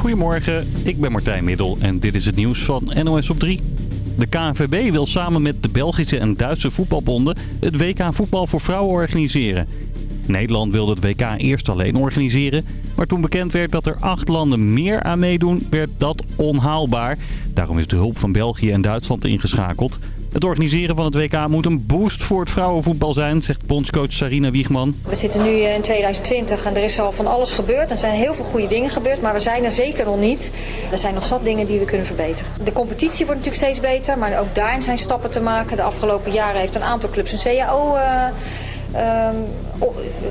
Goedemorgen, ik ben Martijn Middel en dit is het nieuws van NOS op 3. De KNVB wil samen met de Belgische en Duitse voetbalbonden het WK voetbal voor vrouwen organiseren. Nederland wilde het WK eerst alleen organiseren, maar toen bekend werd dat er acht landen meer aan meedoen, werd dat onhaalbaar. Daarom is de hulp van België en Duitsland ingeschakeld. Het organiseren van het WK moet een boost voor het vrouwenvoetbal zijn, zegt bondscoach Sarina Wiegman. We zitten nu in 2020 en er is al van alles gebeurd. Er zijn heel veel goede dingen gebeurd, maar we zijn er zeker nog niet. Er zijn nog zat dingen die we kunnen verbeteren. De competitie wordt natuurlijk steeds beter, maar ook daarin zijn stappen te maken. De afgelopen jaren heeft een aantal clubs een CAO... Uh, um,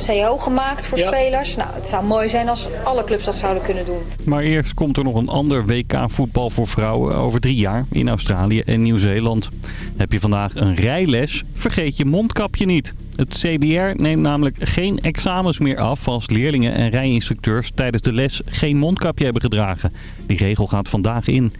CAO gemaakt voor spelers. Nou, het zou mooi zijn als alle clubs dat zouden kunnen doen. Maar eerst komt er nog een ander WK voetbal voor vrouwen over drie jaar in Australië en Nieuw-Zeeland. Heb je vandaag een rijles, vergeet je mondkapje niet. Het CBR neemt namelijk geen examens meer af als leerlingen en rijinstructeurs tijdens de les geen mondkapje hebben gedragen. Die regel gaat vandaag in.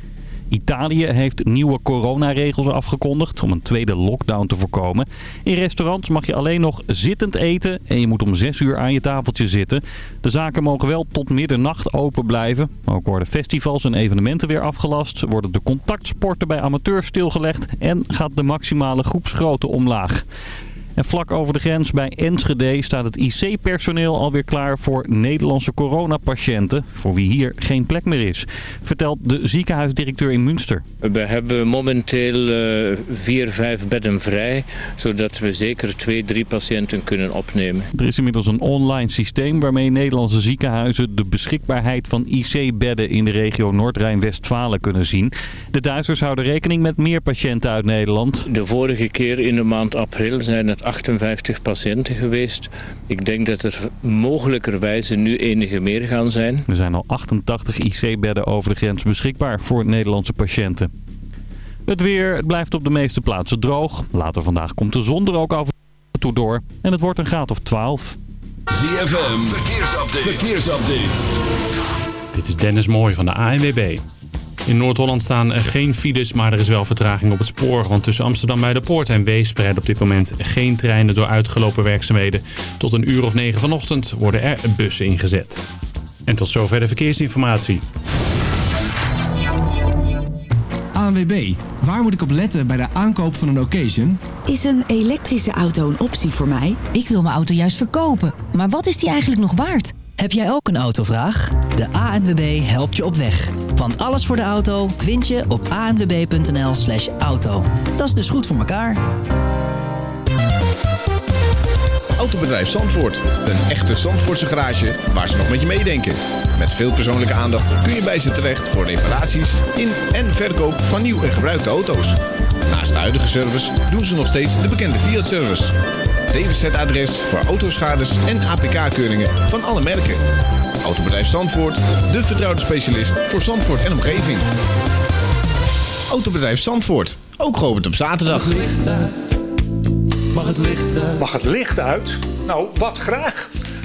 Italië heeft nieuwe coronaregels afgekondigd om een tweede lockdown te voorkomen. In restaurants mag je alleen nog zittend eten en je moet om 6 uur aan je tafeltje zitten. De zaken mogen wel tot middernacht open blijven. Ook worden festivals en evenementen weer afgelast, worden de contactsporten bij amateurs stilgelegd en gaat de maximale groepsgrootte omlaag. En vlak over de grens bij Enschede staat het IC-personeel alweer klaar voor Nederlandse coronapatiënten. Voor wie hier geen plek meer is. Vertelt de ziekenhuisdirecteur in Münster. We hebben momenteel uh, vier, vijf bedden vrij. Zodat we zeker twee, drie patiënten kunnen opnemen. Er is inmiddels een online systeem waarmee Nederlandse ziekenhuizen de beschikbaarheid van IC-bedden in de regio Noord-Rijn-Westfalen kunnen zien. De Duitsers houden rekening met meer patiënten uit Nederland. De vorige keer in de maand april zijn het 58 patiënten geweest. Ik denk dat er mogelijkerwijze nu enige meer gaan zijn. Er zijn al 88 IC-bedden over de grens beschikbaar voor Nederlandse patiënten. Het weer het blijft op de meeste plaatsen droog. Later vandaag komt de zon er ook af en toe door. En het wordt een graad of 12. ZFM, verkeersupdate. verkeersupdate. Dit is Dennis Mooij van de ANWB. In Noord-Holland staan er geen files, maar er is wel vertraging op het spoor. Want tussen Amsterdam bij de Poort en Wees rijden op dit moment geen treinen door uitgelopen werkzaamheden. Tot een uur of negen vanochtend worden er bussen ingezet. En tot zover de verkeersinformatie. ANWB, waar moet ik op letten bij de aankoop van een occasion? Is een elektrische auto een optie voor mij? Ik wil mijn auto juist verkopen, maar wat is die eigenlijk nog waard? Heb jij ook een autovraag? De ANWB helpt je op weg. Want alles voor de auto vind je op anwb.nl slash auto. Dat is dus goed voor elkaar. Autobedrijf Zandvoort. Een echte Zandvoortse garage waar ze nog met je meedenken. Met veel persoonlijke aandacht kun je bij ze terecht voor reparaties in en verkoop van nieuw en gebruikte auto's. Naast de huidige service doen ze nog steeds de bekende Fiat-service. DWZ-adres voor autoschades en APK-keuringen van alle merken. Autobedrijf Zandvoort, de vertrouwde specialist voor Zandvoort en omgeving. Autobedrijf Zandvoort, ook geopend op zaterdag. Mag het licht uit? Mag het licht uit? Mag het licht uit? Nou, wat graag.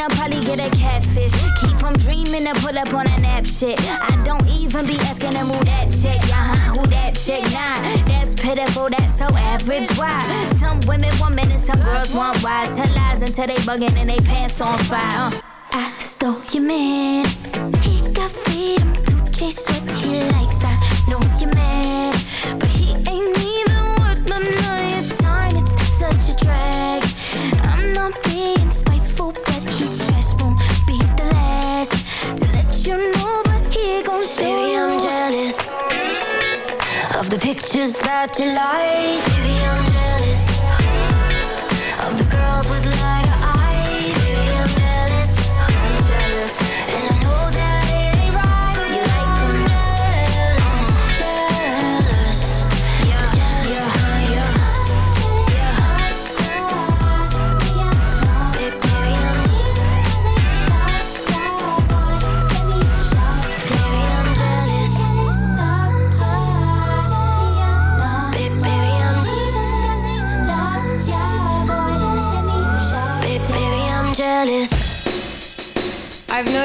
I'll probably get a catfish. Keep him dreaming to pull up on a nap shit. I don't even be asking him who that chick. Uh-huh, who that chick? Nah, that's pitiful, that's so average. Why? Some women want men and some girls want wise. Tell lies until they bugging and they pants on fire. Uh, I stole your man. He got freedom to chase what he likes. I just that you lied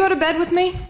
Go to bed with me?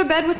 To bed with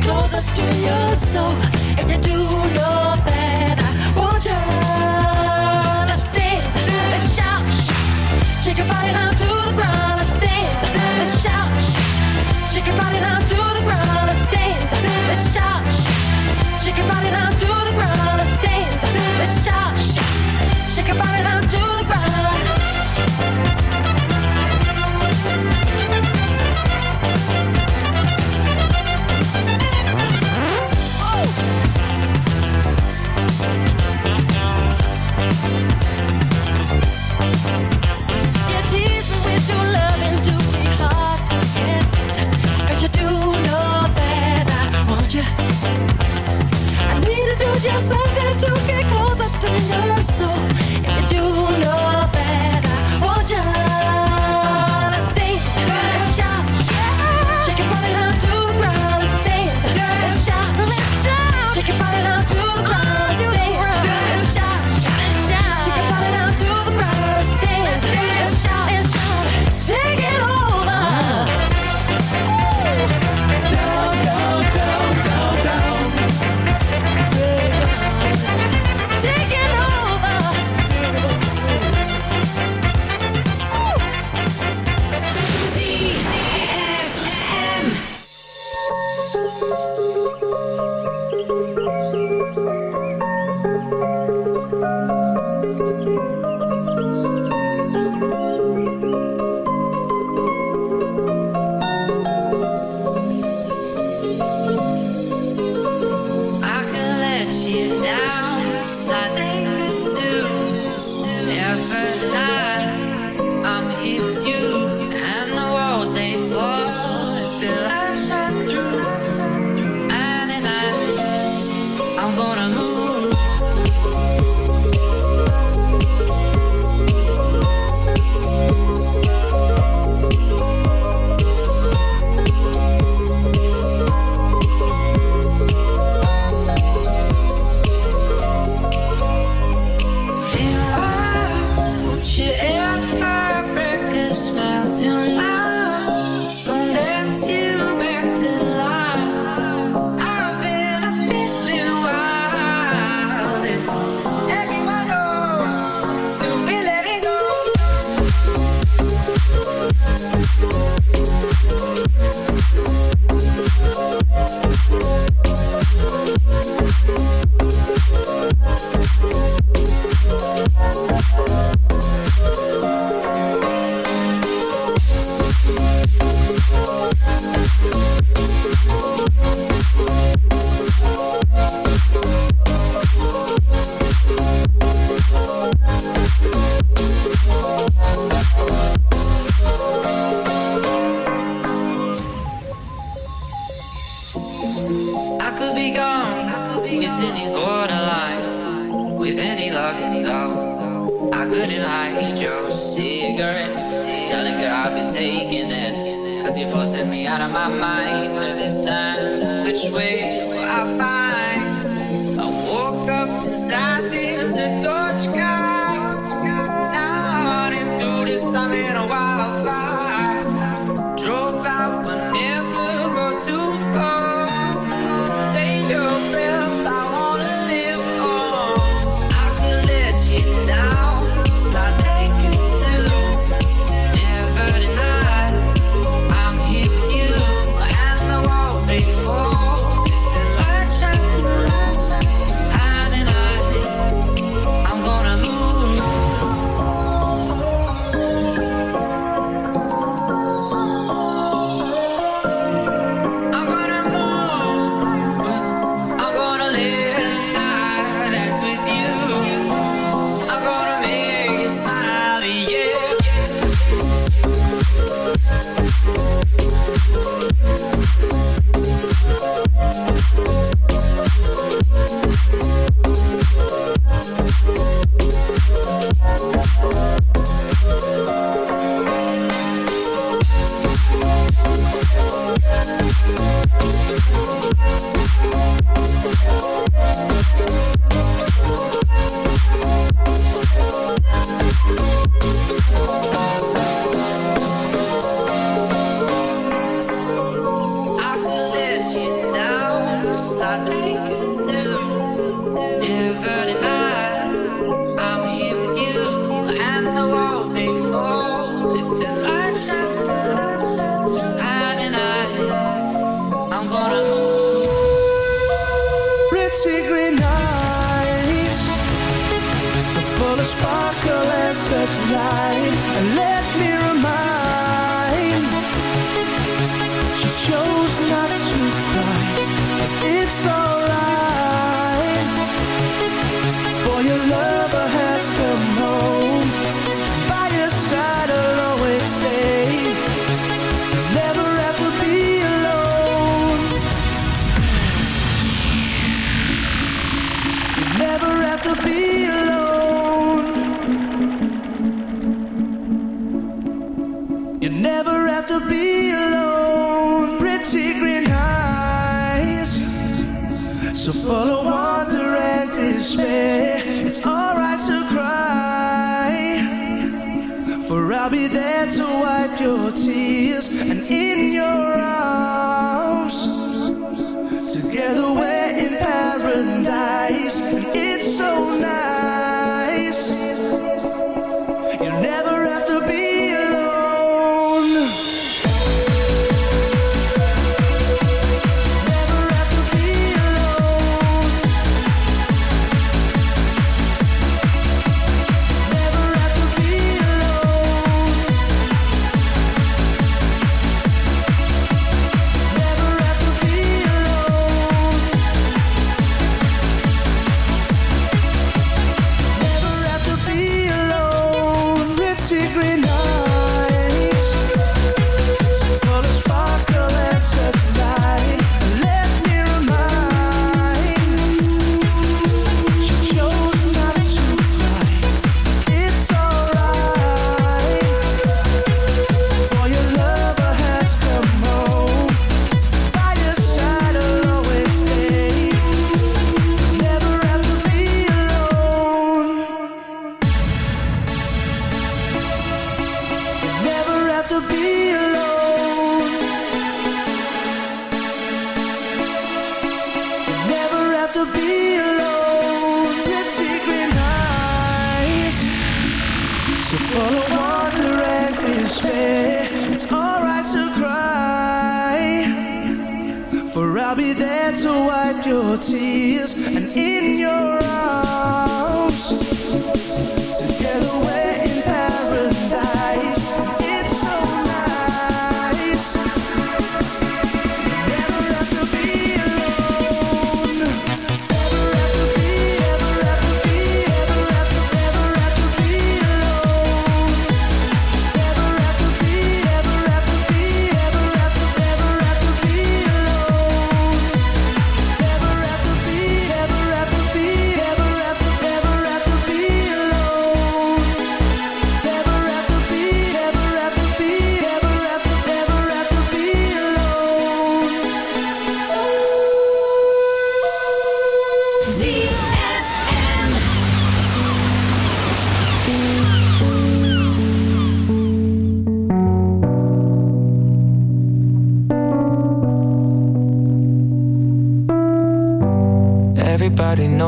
closer to your soul, and you do love. something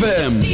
ZFM.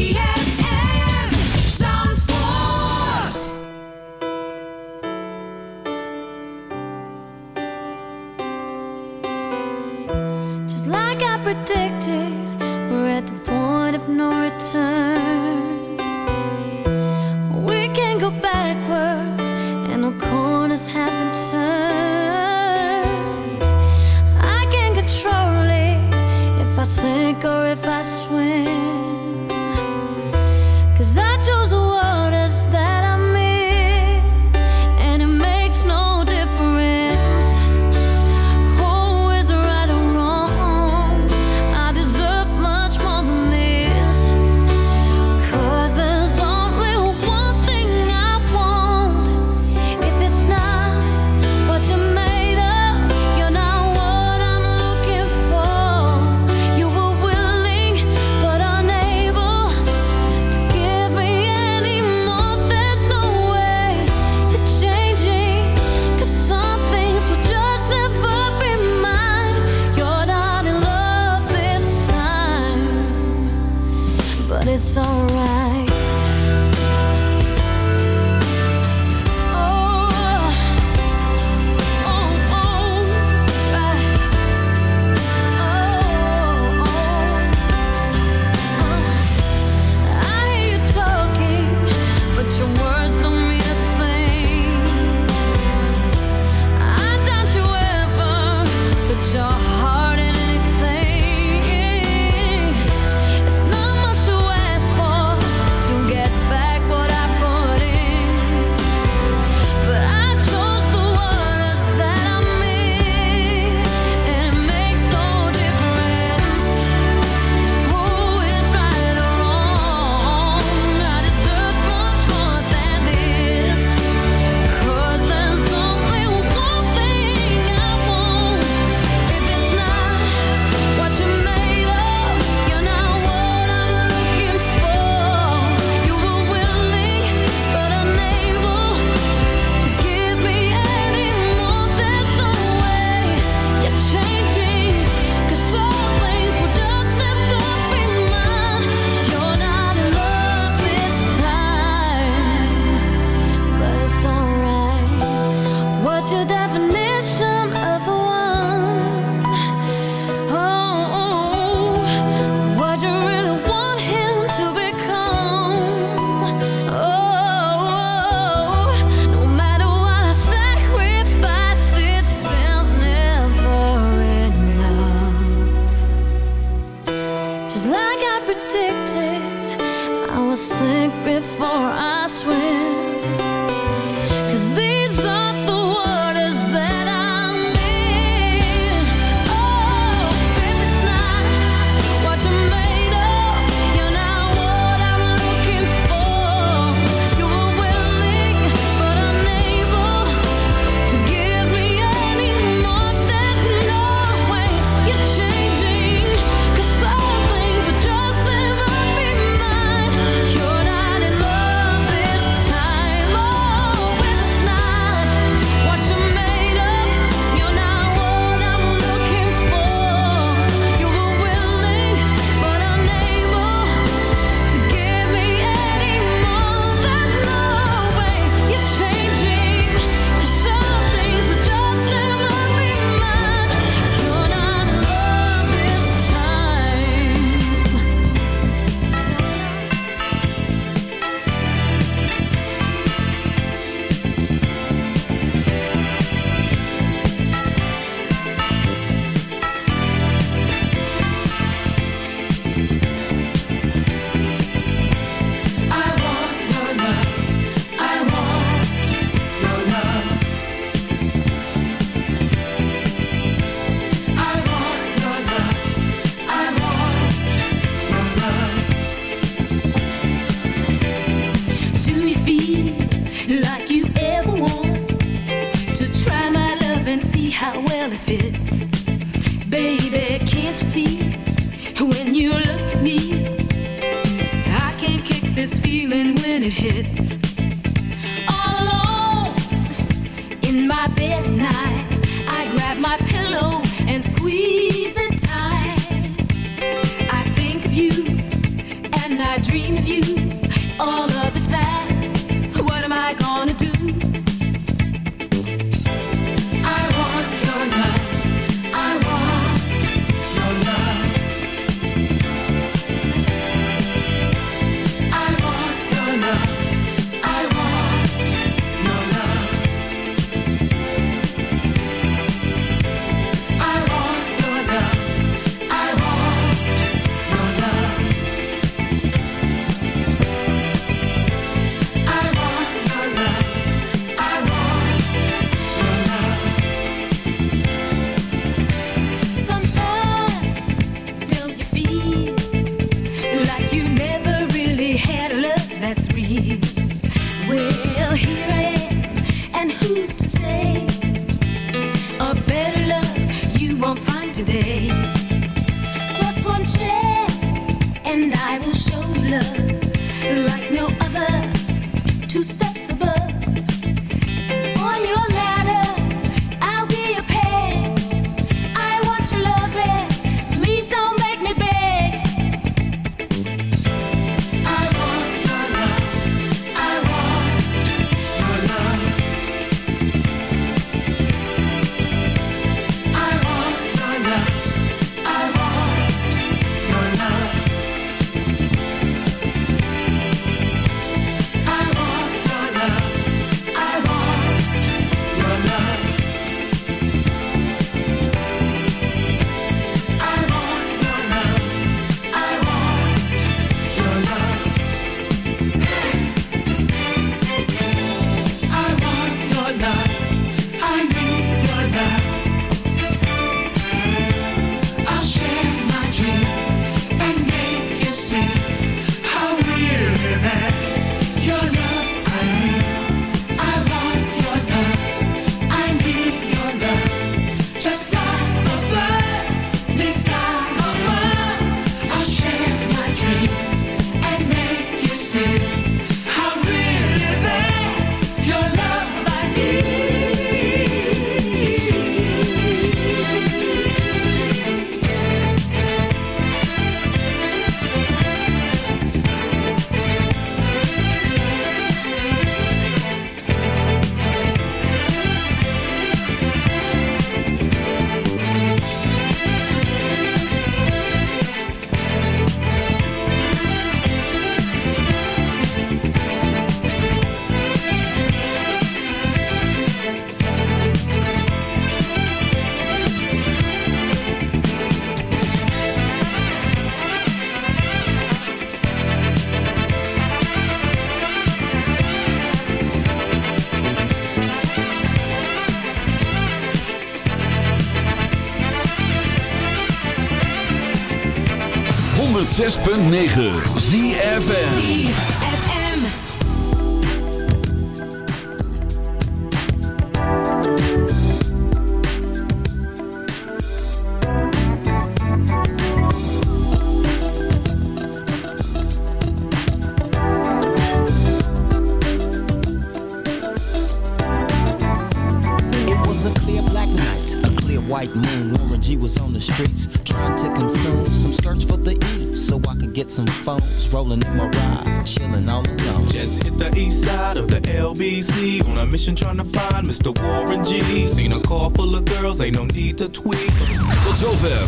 106.9 ZFN